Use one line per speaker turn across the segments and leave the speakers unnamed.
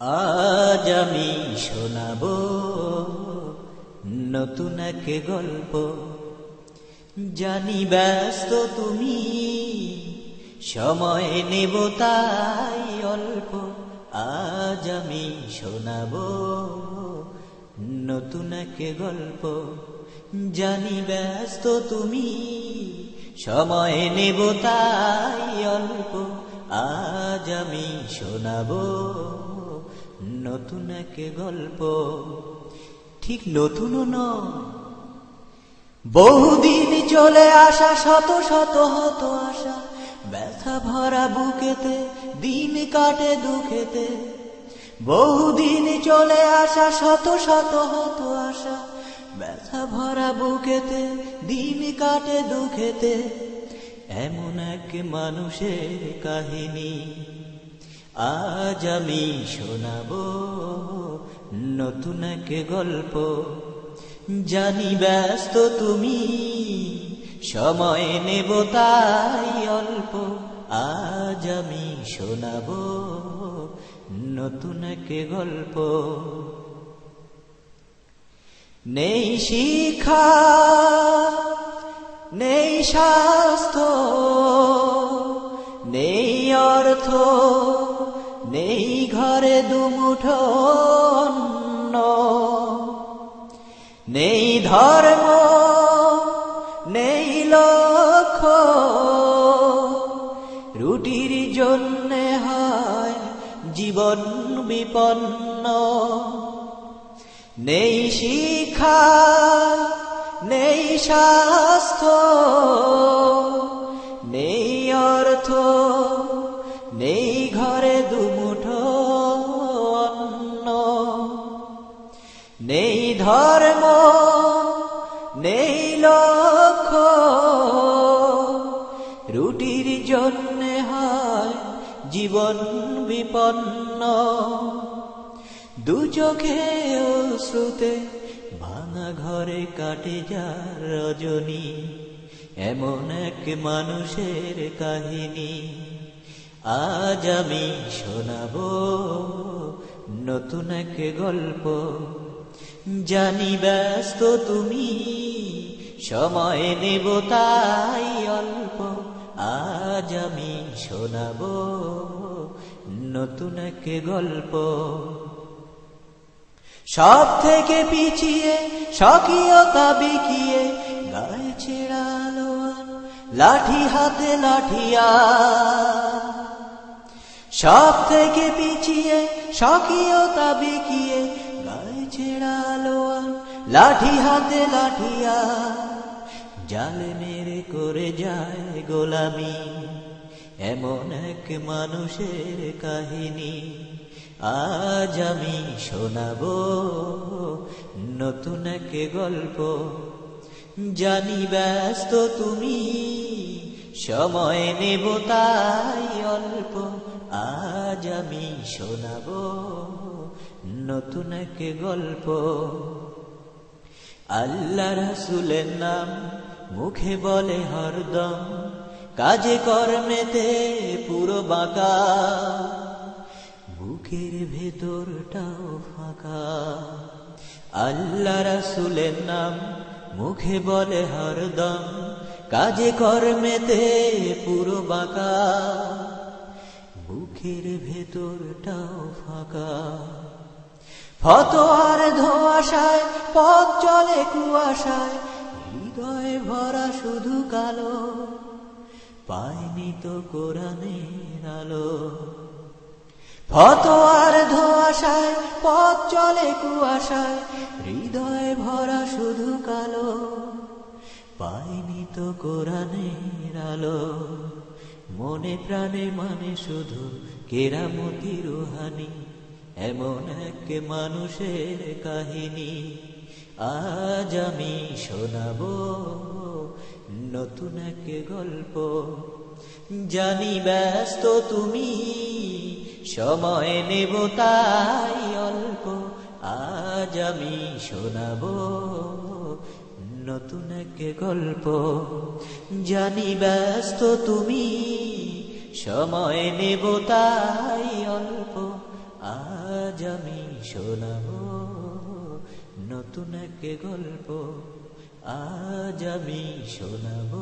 আজ আমি শোনাব নতুন এক গল্প। জানি ব্যস্ত তুমি, সময় নেব তাই অল্প। আজ আমি শোনাব নতুন এক গল্প। জানি ব্যস্ত তুমি, সময় নেব তাই অল্প। আজ আমি শোনাব নতুন এক গল্প। ঠিক নতুনও নয়। বহুদিন চলে আসা, শত শত হত আশা, ব্যথা ভরা বুকেতে, দিন কাটে দুঃখেতে। বহুদিন চলে আসা, শত শত হত আশা, ব্যথা ভরা বুকেতে, দিন কাটে দুঃখেতে। এমন এক মানুষের কাহিনী। আজ আমি শোনাব নতুন এক গল্প। জানি ব্যস্ত তুমি, সময় নেব তাই অল্প। আজ আমি শোনাব নতুন এক গল্প। নেই শিখা নেই স্বাস্থ্য, নেই অর্থ নেই ঘরে দুমুঠো অন্ন নেই ধর্ম, নেই লক্ষ্য রুটির জন্যে হয় জীবন বিপন্ন। নেই শিক্ষা, নেই স্বাস্থ্য। নেই অর্থ, নেই ঘরে ধর্ম নেই লক্ষ্য রুটির জন্যে হয় জীবন বিপন্ন। দু চোখে শ্রুতে ভাঙা ঘরে কাটে যার রজনী, এমন এক মানুষের কাহিনী। আজ আমি শোনাব নতুন এক গল্প। জানি ব্যস্ত তুমি, সময় নেব তাই অল্প। আজ আমি শোনাব নতুন এক গল্প। সব থেকে পিছিয়ে, স্বকীয়তা বিকিয়ে, গায়ে ছেড়ালো লাঠি হাতে লাঠিয়া সব থেকে পিছিয়ে, স্বকীয়তা বিকিয়ে ছেড়ালো লাঠি হাতে লাঠিয়া, জালে মেরে করে যায় গোলামি। এমন এক মানুষের কাহিনী আজ আমি শোনাব। নতুন এক গল্প, জানি ব্যস্ত তুমি, সময় নেব তাই অল্প, আজ আমি শোনাব। নতুন এক গল্প। আল্লাহ রাসুলের নাম মুখে বলে হরদম, কাজে কর্মেতে পুরো বাঁকা। বুকের ভেতরটাও ফাঁকা। আল্লাহ রাসুলের নাম মুখে বলে হরদম, কাজে কর্মেতে পুরো বাঁকা। বুকের ভেতরটাও ফাঁকা। ফতোয়ার ধোয়াশায়, পথ চলে কুয়াশায়, হৃদয় ভরা শুধু কালো পায়নি তো কোরআনের আলো। ফতোয়ার ধোয়াশায়, পথ চলে কুয়াশায়, হৃদয় ভরা শুধু কালো পায়নি তো কোরআনের আলো। মনে প্রাণে মানে শুধু কেরামতি রুহানি এমন এক মানুষের কাহিনী আজ আমি শোনাব। নতুন এক গল্প। জানি ব্যস্ত তুমি, সময় নেব তাই অল্প। আজ আমি শোনাব নতুন এক গল্প। জানি ব্যস্ত তুমি, সময় নেব তাই অল্প। আজ শোনাবো নতুন এক গল্প। আজ আমি শোনাব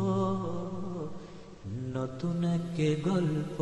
নতুন এক গল্প।